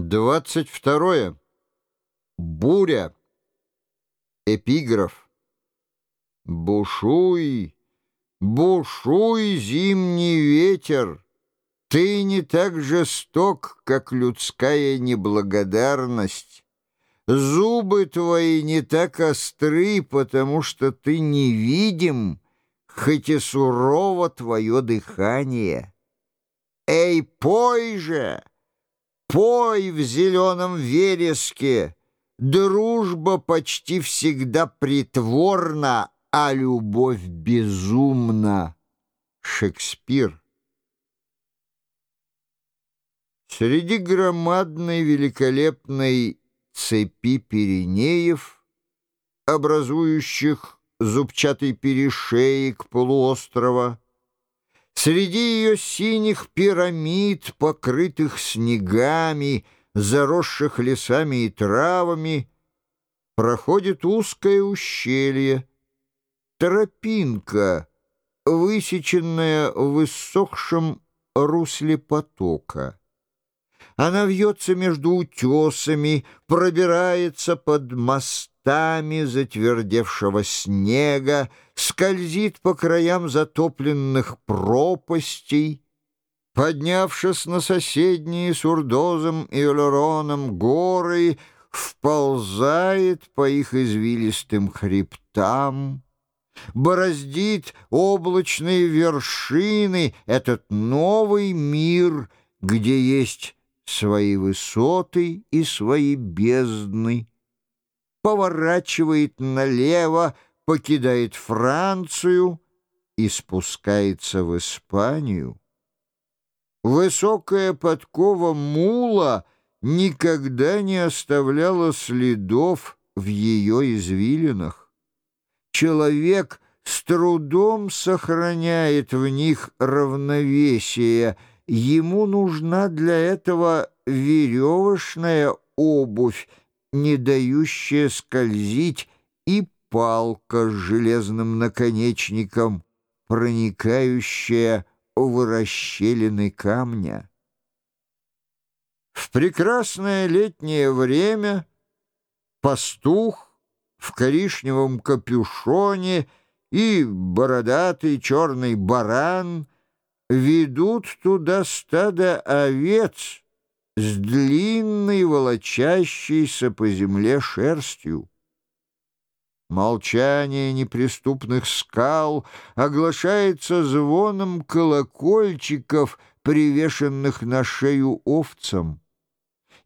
Двадцать второе. Буря. Эпиграф. Бушуй, бушуй, зимний ветер. Ты не так жесток, как людская неблагодарность. Зубы твои не так остры, потому что ты невидим, хоть и сурово твое дыхание. Эй, пой же! Пой в зеленом вереске, Дружба почти всегда притворна, А любовь безумна. Шекспир Среди громадной великолепной цепи Пиренеев, образующих зубчатый перешеек полуострова, Среди ее синих пирамид, покрытых снегами, заросших лесами и травами, проходит узкое ущелье, тропинка, высеченная в высохшем русле потока. Она вьется между утесами, пробирается под мостами затвердевшего снега, скользит по краям затопленных пропастей, поднявшись на соседние с Урдозом и Олероном горы, вползает по их извилистым хребтам, бороздит облачные вершины, этот новый мир, где есть свои высоты и свои бездны, поворачивает налево, покидает Францию и спускается в Испанию. Высокая подкова мула никогда не оставляла следов в ее извилинах. Человек с трудом сохраняет в них равновесие, ему нужна для этого веревочная обувь, не дающая скользить, и палка с железным наконечником, проникающая в расщелины камня. В прекрасное летнее время пастух в коричневом капюшоне и бородатый черный баран ведут туда стадо овец с длинной волочащейся по земле шерстью. Молчание неприступных скал оглашается звоном колокольчиков, привешенных на шею овцам.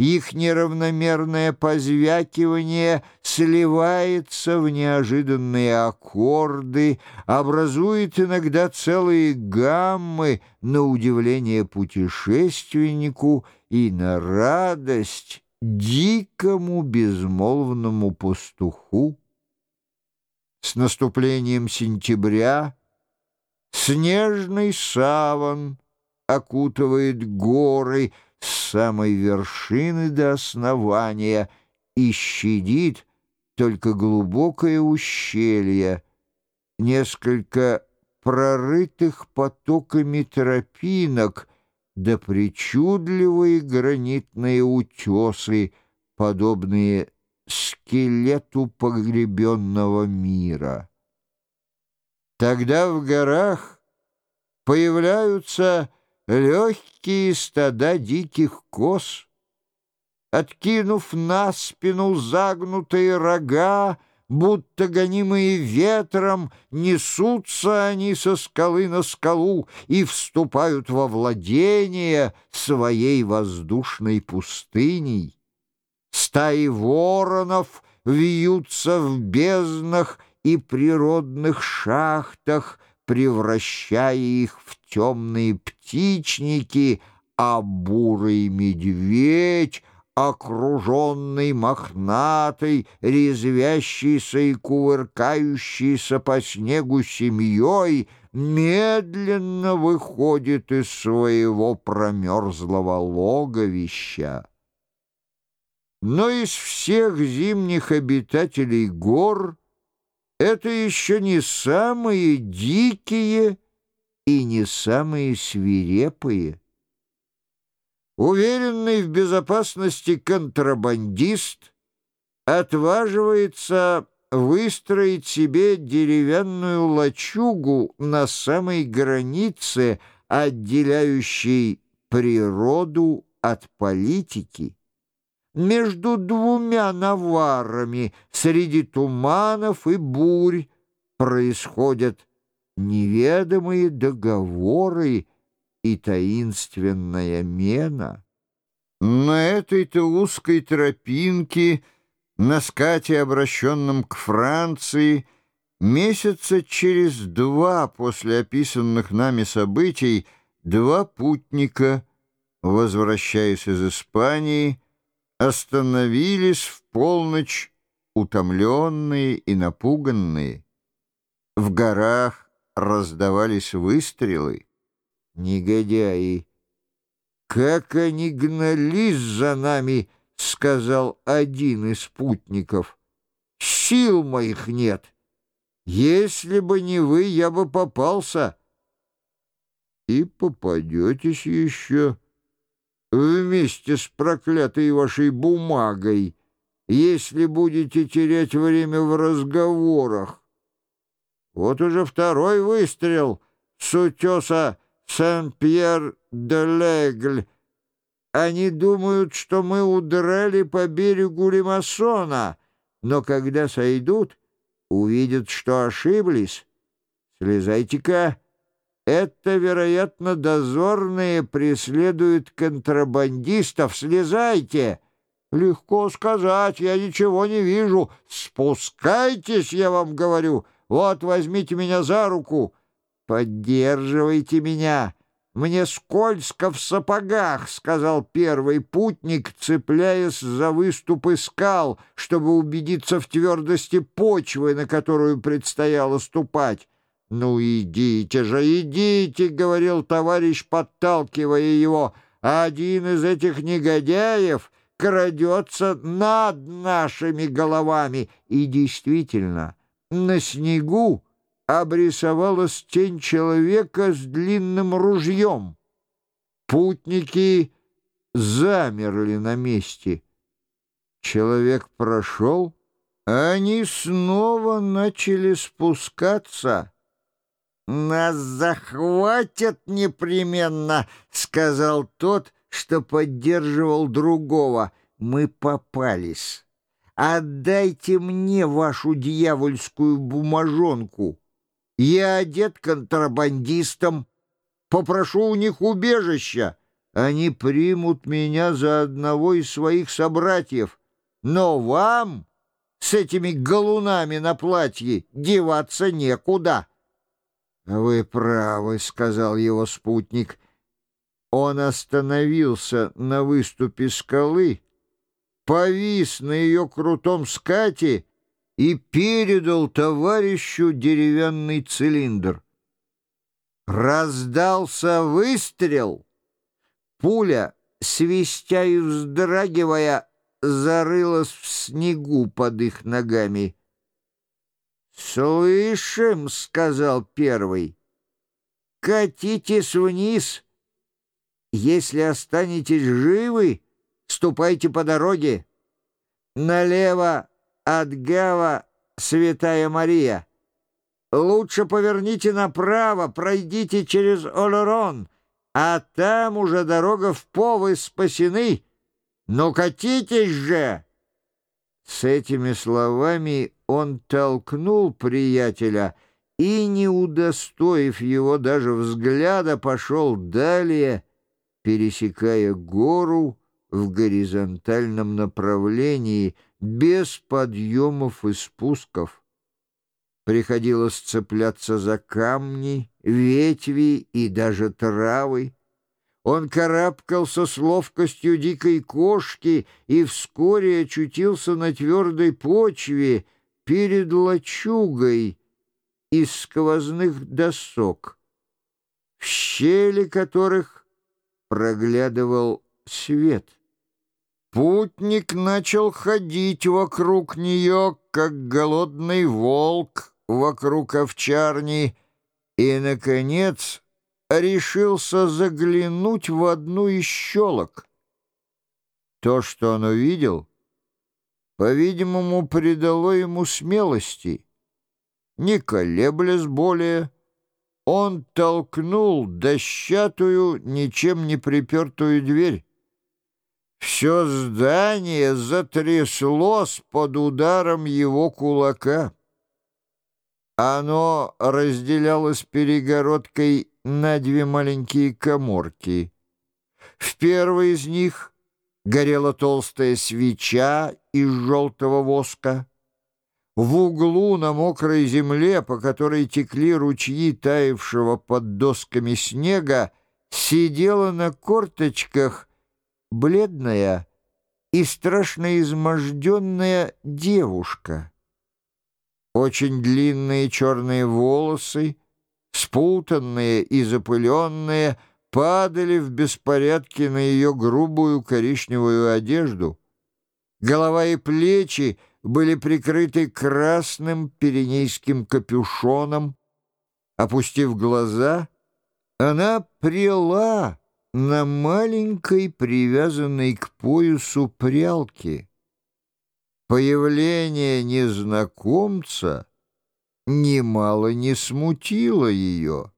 Их неравномерное позвякивание сливается в неожиданные аккорды, образует иногда целые гаммы на удивление путешественнику и на радость дикому безмолвному пастуху. С наступлением сентября снежный саван окутывает горы с самой вершины до основания и щадит только глубокое ущелье, несколько прорытых потоками тропинок да причудливые гранитные утесы, подобные скелету погребенного мира. Тогда в горах появляются легкие стада диких коз. Откинув на спину загнутые рога, будто гонимые ветром, несутся они со скалы на скалу и вступают во владение своей воздушной пустыней. Стаи воронов вьются в безднах и природных шахтах, превращая их в темные птичники, а бурый медведь, окруженный мохнатой, резвящийся и кувыркающийся по снегу семьей, медленно выходит из своего промерзлого логовища. Но из всех зимних обитателей гор это еще не самые дикие и не самые свирепые. уверенный в безопасности контрабандист отваживается выстроить себе деревянную лачугу на самой границе, отделяющей природу от политики. Между двумя наварами среди туманов и бурь происходят неведомые договоры и таинственная мена. На этой-то узкой тропинке, на скате, обращенном к Франции, месяца через два после описанных нами событий два путника, возвращаясь из Испании, остановились в полночь, утомленные и напуганные. В горах раздавались выстрелы. Негодяи! Как они гнались за нами, сказал один из спутников. Сил моих нет. Если бы не вы, я бы попался. И попадетесь еще вместе с проклятой вашей бумагой, если будете терять время в разговорах. Вот уже второй выстрел с утеса Сен-Пьер-де-Легль. Они думают, что мы удрали по берегу Лимассона, но когда сойдут, увидят, что ошиблись. Слезайте-ка. Это, вероятно, дозорные преследуют контрабандистов. Слезайте. Легко сказать, я ничего не вижу. Спускайтесь, я вам говорю. Вот, возьмите меня за руку. «Поддерживайте меня! Мне скользко в сапогах!» — сказал первый путник, цепляясь за выступы скал, чтобы убедиться в твердости почвы, на которую предстояло ступать. «Ну, идите же, идите!» — говорил товарищ, подталкивая его. «Один из этих негодяев крадется над нашими головами!» И действительно, на снегу обрисовалась тень человека с длинным ружьем. Путники замерли на месте. Человек прошел, они снова начали спускаться. «Нас захватят непременно», — сказал тот, что поддерживал другого. «Мы попались. Отдайте мне вашу дьявольскую бумажонку». Я одет контрабандистом, попрошу у них убежища. Они примут меня за одного из своих собратьев. Но вам с этими галунами на платье деваться некуда». «Вы правы», — сказал его спутник. Он остановился на выступе скалы, повис на ее крутом скате и передал товарищу деревянный цилиндр. Раздался выстрел. Пуля, свистя и вздрагивая, зарылась в снегу под их ногами. «Слышим», — сказал первый, — «катитесь вниз. Если останетесь живы, ступайте по дороге. Налево от Гава Святая Мария. Лучше поверните направо, пройдите через Олерон, а там уже дорога в Повы спасены. Ну, катитесь же!» С этими словами он толкнул приятеля и, не удостоив его даже взгляда, пошел далее, пересекая гору в горизонтальном направлении — без подъемов и спусков. Приходилось цепляться за камни, ветви и даже травы. Он карабкался с ловкостью дикой кошки и вскоре очутился на твердой почве перед лачугой из сквозных досок, в щели которых проглядывал свет. Путник начал ходить вокруг нее, как голодный волк вокруг овчарни, и, наконец, решился заглянуть в одну из щелок — То, что он увидел, по-видимому, придало ему смелости. Не колеблясь более, он толкнул дощатую, ничем не припертую дверь. Все здание затряслось под ударом его кулака. Оно разделялось перегородкой на две маленькие коморки. В первой из них горела толстая свеча из желтого воска. В углу на мокрой земле, по которой текли ручьи таявшего под досками снега, сидела на корточках бледная и страшно изможденная девушка. Очень длинные черные волосы, спутанные и запыленные, падали в беспорядке на ее грубую коричневую одежду. Голова и плечи были прикрыты красным пиренейским капюшоном. Опустив глаза, она прила на маленькой, привязанной к поясу прялке. Появление незнакомца немало не смутило ее.